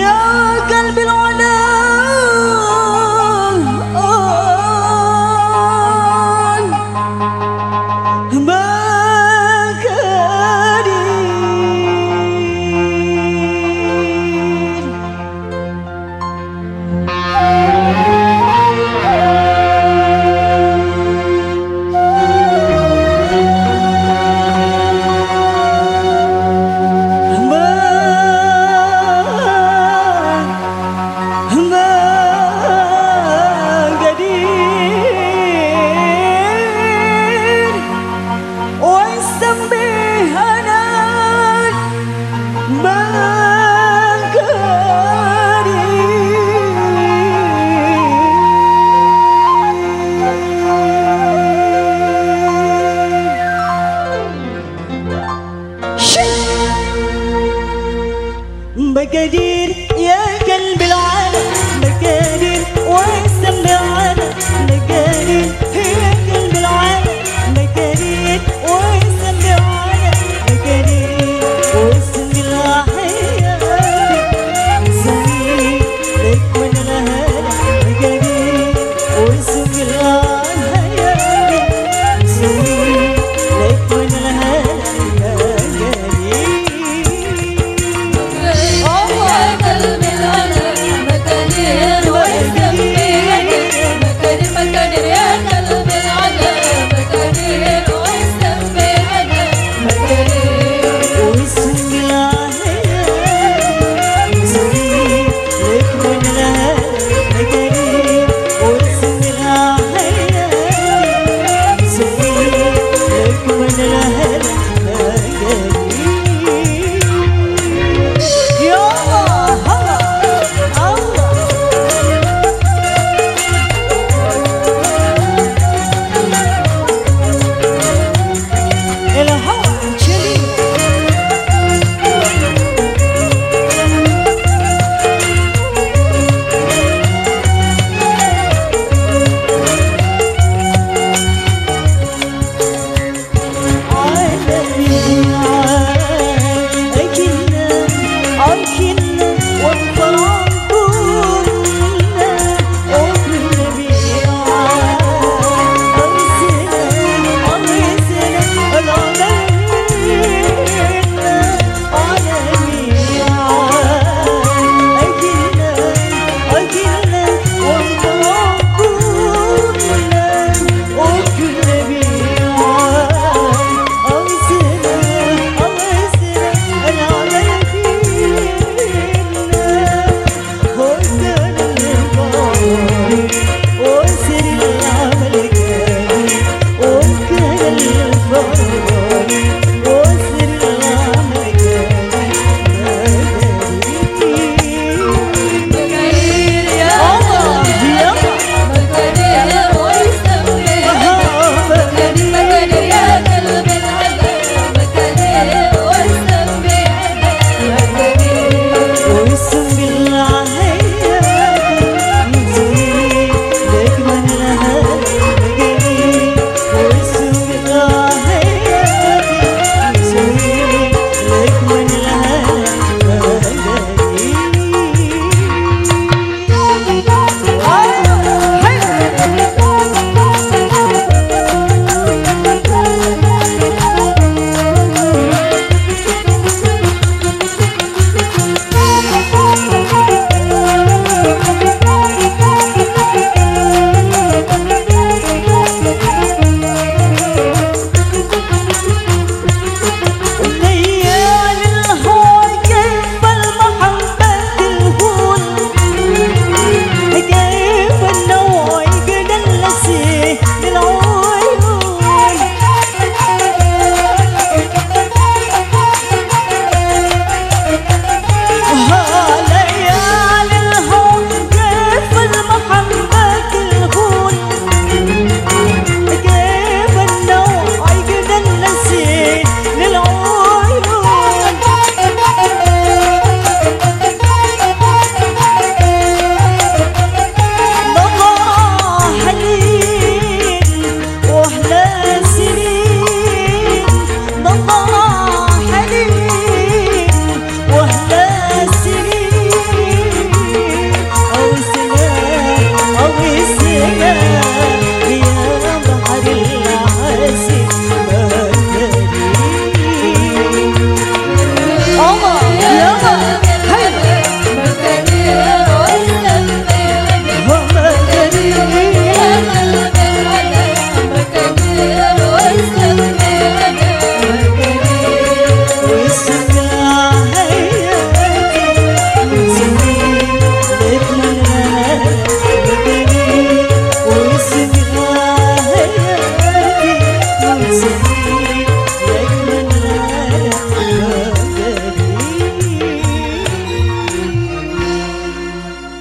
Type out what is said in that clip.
يا قلبي que